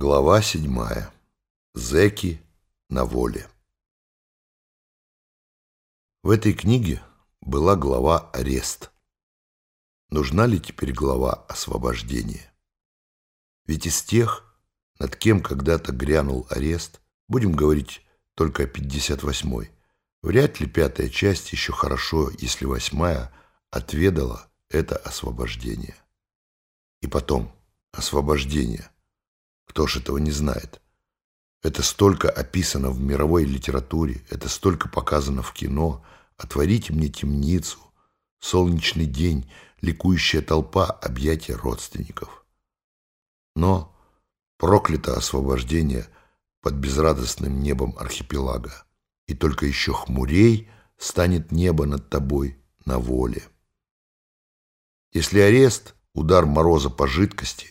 Глава седьмая. Зеки на воле. В этой книге была глава «Арест». Нужна ли теперь глава «Освобождение»? Ведь из тех, над кем когда-то грянул арест, будем говорить только о 58-й, вряд ли пятая часть еще хорошо, если восьмая отведала это освобождение. И потом, освобождение – кто ж этого не знает? Это столько описано в мировой литературе, это столько показано в кино. Отворите мне темницу, солнечный день, ликующая толпа, объятия родственников. Но проклято освобождение под безрадостным небом архипелага, и только еще хмурей станет небо над тобой на воле. Если арест — удар мороза по жидкости,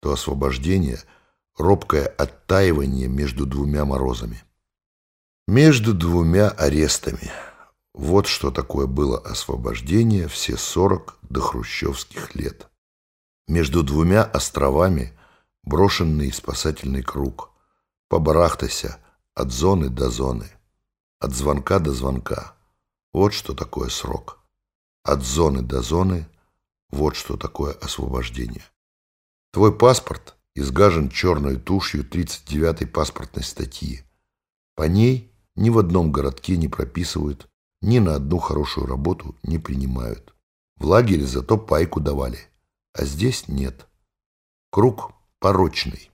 то освобождение — робкое оттаивание между двумя морозами. Между двумя арестами. Вот что такое было освобождение все сорок до хрущевских лет. Между двумя островами брошенный спасательный круг. Побарахтайся от зоны до зоны, от звонка до звонка. Вот что такое срок. От зоны до зоны – вот что такое освобождение. Твой паспорт – изгажен черной тушью 39-й паспортной статьи. По ней ни в одном городке не прописывают, ни на одну хорошую работу не принимают. В лагере зато пайку давали, а здесь нет. Круг порочный.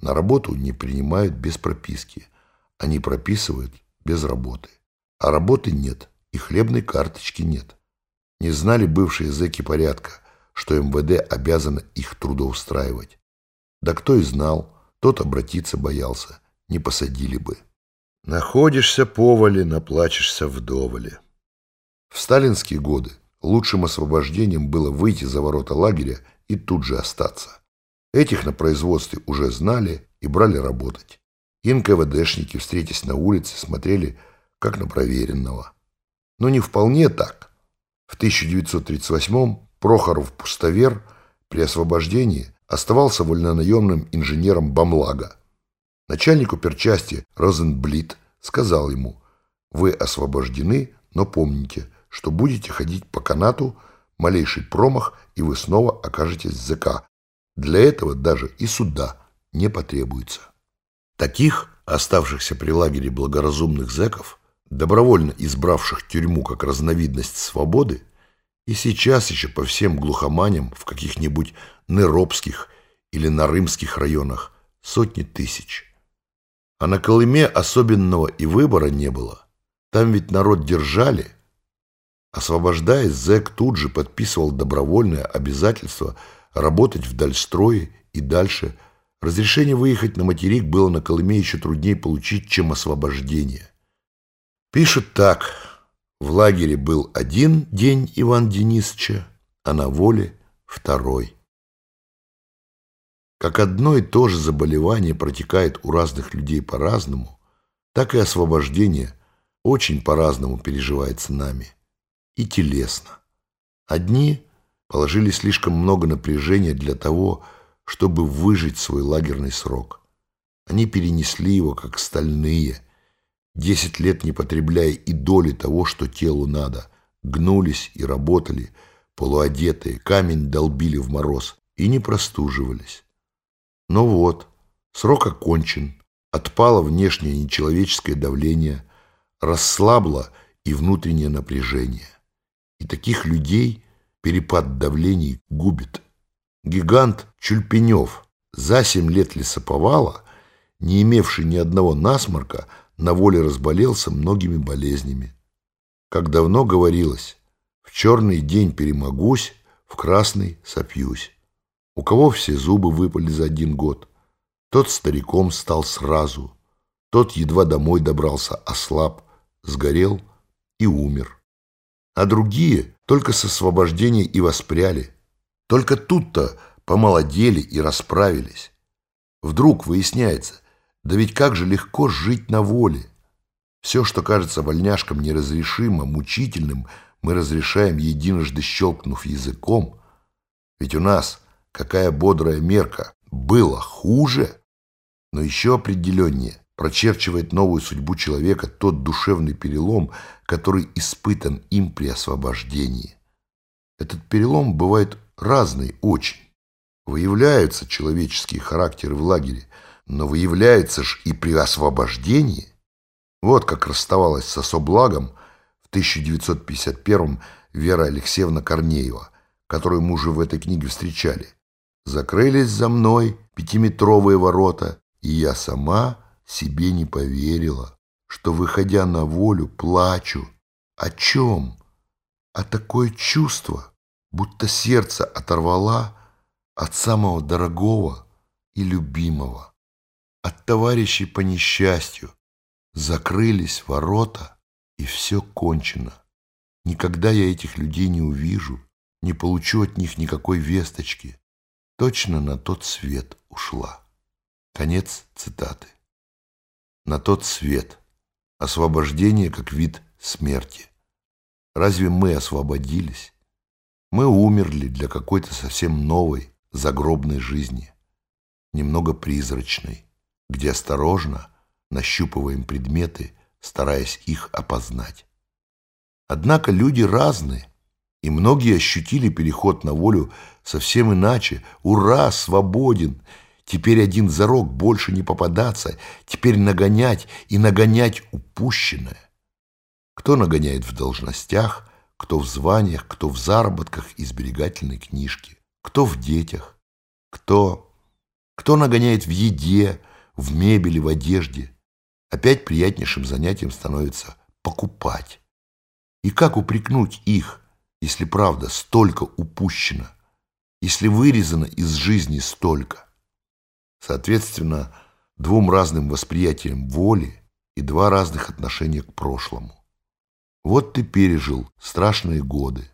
На работу не принимают без прописки, они прописывают без работы. А работы нет, и хлебной карточки нет. Не знали бывшие зэки порядка, что МВД обязано их трудоустраивать. Да кто и знал, тот обратиться боялся, не посадили бы. Находишься повале, наплачешься вдоволе. В сталинские годы лучшим освобождением было выйти за ворота лагеря и тут же остаться. Этих на производстве уже знали и брали работать. И НКВДшники, встретясь на улице, смотрели как на проверенного. Но не вполне так. В 1938-м Прохоров-Пустовер при освобождении оставался вольнонаемным инженером Бамлага. Начальнику перчасти Розенблит сказал ему, «Вы освобождены, но помните, что будете ходить по канату, малейший промах, и вы снова окажетесь в ЗК. Для этого даже и суда не потребуется». Таких, оставшихся при лагере благоразумных зэков, добровольно избравших тюрьму как разновидность свободы, и сейчас еще по всем глухоманям в каких-нибудь Неробских или Нарымских районах сотни тысяч. А на Колыме особенного и выбора не было. Там ведь народ держали. Освобождаясь, зэк тут же подписывал добровольное обязательство работать в Дальстрое и дальше. Разрешение выехать на материк было на Колыме еще труднее получить, чем освобождение. Пишет так. В лагере был один день Иван Денисовича, а на воле второй. Как одно и то же заболевание протекает у разных людей по-разному, так и освобождение очень по-разному переживается нами. И телесно. Одни положили слишком много напряжения для того, чтобы выжить свой лагерный срок. Они перенесли его, как стальные, десять лет не потребляя и доли того, что телу надо, гнулись и работали, полуодетые, камень долбили в мороз и не простуживались. Но вот, срок окончен, отпало внешнее нечеловеческое давление, расслабло и внутреннее напряжение. И таких людей перепад давлений губит. Гигант Чульпенев за семь лет лесоповала, не имевший ни одного насморка, на воле разболелся многими болезнями. Как давно говорилось, в черный день перемогусь, в красный сопьюсь. У кого все зубы выпали за один год, тот стариком стал сразу, тот едва домой добрался, ослаб, сгорел и умер. А другие только с освобождения и воспряли. Только тут-то помолодели и расправились. Вдруг выясняется, да ведь как же легко жить на воле. Все, что кажется вольняшкам неразрешимо, мучительным, мы разрешаем, единожды щелкнув языком. Ведь у нас Какая бодрая мерка! Было хуже! Но еще определеннее прочерчивает новую судьбу человека тот душевный перелом, который испытан им при освобождении. Этот перелом бывает разный очень. Выявляются человеческие характеры в лагере, но выявляется ж и при освобождении. Вот как расставалась с особлагом в 1951 Вера Алексеевна Корнеева, которую мы уже в этой книге встречали. Закрылись за мной пятиметровые ворота, и я сама себе не поверила, что, выходя на волю, плачу. О чем? А такое чувство, будто сердце оторвала от самого дорогого и любимого, от товарищей по несчастью. Закрылись ворота, и все кончено. Никогда я этих людей не увижу, не получу от них никакой весточки. Точно на тот свет ушла. Конец цитаты. На тот свет. Освобождение как вид смерти. Разве мы освободились? Мы умерли для какой-то совсем новой, загробной жизни, немного призрачной, где осторожно нащупываем предметы, стараясь их опознать. Однако люди разные, и многие ощутили переход на волю совсем иначе. Ура, свободен! Теперь один зарок больше не попадаться, теперь нагонять и нагонять упущенное. Кто нагоняет в должностях, кто в званиях, кто в заработках и сберегательной книжке, кто в детях, кто... Кто нагоняет в еде, в мебели, в одежде. Опять приятнейшим занятием становится покупать. И как упрекнуть их, если правда столько упущено, если вырезано из жизни столько? Соответственно, двум разным восприятиям воли и два разных отношения к прошлому. Вот ты пережил страшные годы.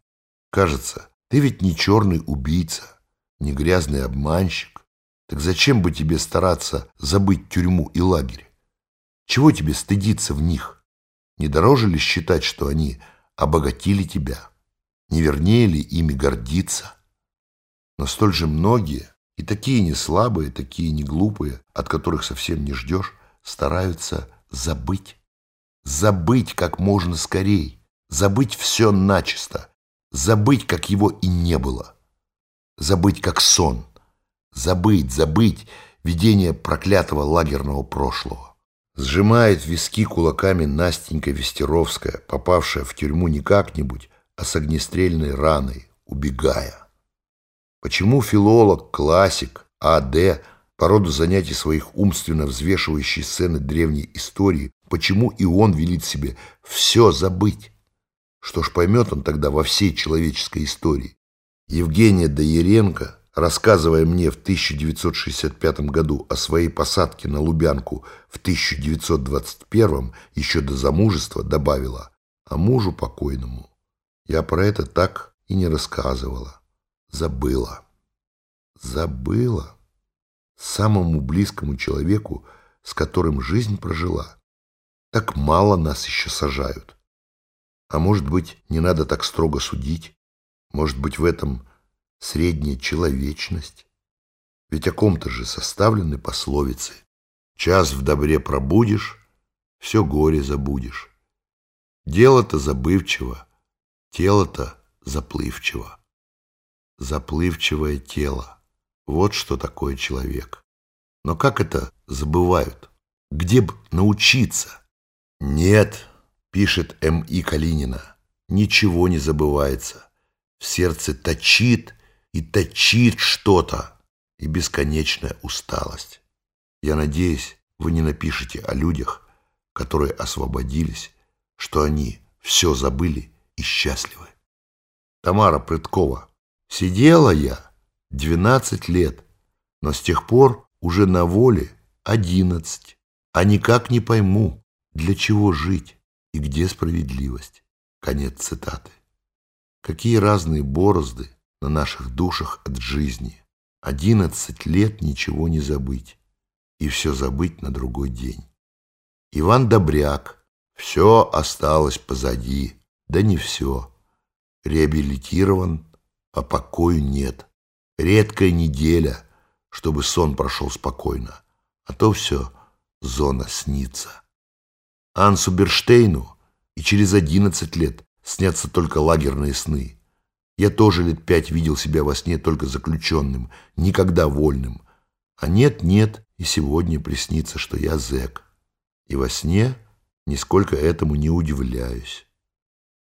Кажется, ты ведь не черный убийца, не грязный обманщик. Так зачем бы тебе стараться забыть тюрьму и лагерь? Чего тебе стыдиться в них? Не дороже ли считать, что они обогатили тебя? Не вернее ли ими гордиться? Но столь же многие, и такие не слабые, такие не глупые, от которых совсем не ждешь, стараются забыть. Забыть как можно скорей, забыть все начисто, забыть, как его и не было, забыть как сон, забыть, забыть видение проклятого лагерного прошлого. Сжимает виски кулаками Настенька Вестеровская, попавшая в тюрьму не как-нибудь, а с огнестрельной раной, убегая. Почему филолог, классик, А.Д., по роду занятий своих умственно взвешивающий сцены древней истории, почему и он велит себе все забыть? Что ж поймет он тогда во всей человеческой истории? Евгения Дояренко, рассказывая мне в 1965 году о своей посадке на Лубянку в 1921, еще до замужества, добавила, а мужу покойному я про это так и не рассказывала. Забыла. Забыла. Самому близкому человеку, с которым жизнь прожила. Так мало нас еще сажают. А может быть, не надо так строго судить? Может быть, в этом средняя человечность? Ведь о ком-то же составлены пословицы. Час в добре пробудешь, все горе забудешь. Дело-то забывчиво, тело-то заплывчиво. Заплывчивое тело. Вот что такое человек. Но как это забывают? Где б научиться? Нет, пишет М.И. Калинина, ничего не забывается. В сердце точит и точит что-то, и бесконечная усталость. Я надеюсь, вы не напишете о людях, которые освободились, что они все забыли и счастливы. Тамара Прыткова. Сидела я 12 лет, но с тех пор уже на воле 11, а никак не пойму, для чего жить и где справедливость. Конец цитаты. Какие разные борозды на наших душах от жизни. Одиннадцать лет ничего не забыть и все забыть на другой день. Иван Добряк. Все осталось позади. Да не все. Реабилитирован, а покою нет. Редкая неделя, чтобы сон прошел спокойно. а то все зона снится. Ансу Берштейну и через одиннадцать лет снятся только лагерные сны. Я тоже лет пять видел себя во сне только заключенным, никогда вольным. А нет-нет, и сегодня приснится, что я зэк. И во сне нисколько этому не удивляюсь.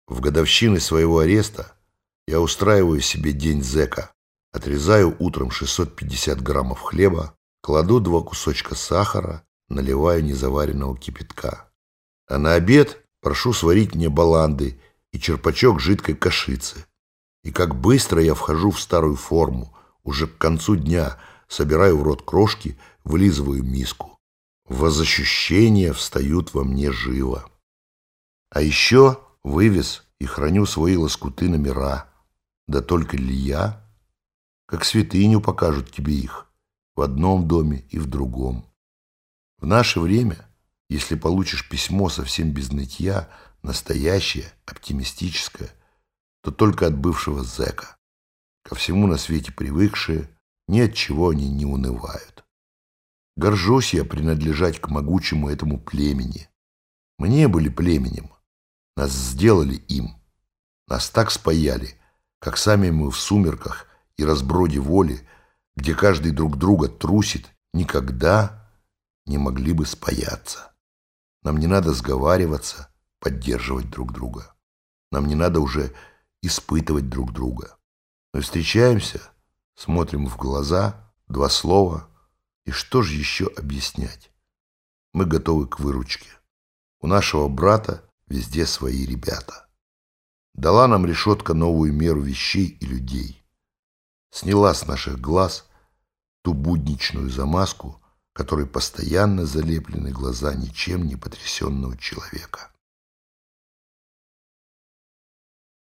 В годовщины своего ареста я устраиваю себе день зэка. Отрезаю утром 650 граммов хлеба, кладу два кусочка сахара, наливаю незаваренного кипятка. А на обед прошу сварить мне баланды и черпачок жидкой кашицы. И как быстро я вхожу в старую форму, уже к концу дня собираю в рот крошки, вылизываю миску. Возощущения встают во мне живо. А еще вывез и храню свои лоскуты номера. Да только ли я? Как святыню покажут тебе их в одном доме и в другом. В наше время, если получишь письмо совсем без нытья, настоящее, оптимистическое, то только от бывшего зэка. Ко всему на свете привыкшие, ни от чего они не унывают. Горжусь я принадлежать к могучему этому племени. Мне были племенем. Нас сделали им. Нас так спаяли, как сами мы в сумерках и разброде воли, где каждый друг друга трусит, никогда не могли бы спаяться. Нам не надо сговариваться, поддерживать друг друга. Нам не надо уже испытывать друг друга. Мы встречаемся, смотрим в глаза, два слова, и что же еще объяснять? Мы готовы к выручке. У нашего брата везде свои ребята. Дала нам решетка новую меру вещей и людей. Сняла с наших глаз ту будничную замазку, которой постоянно залеплены глаза ничем не потрясенного человека.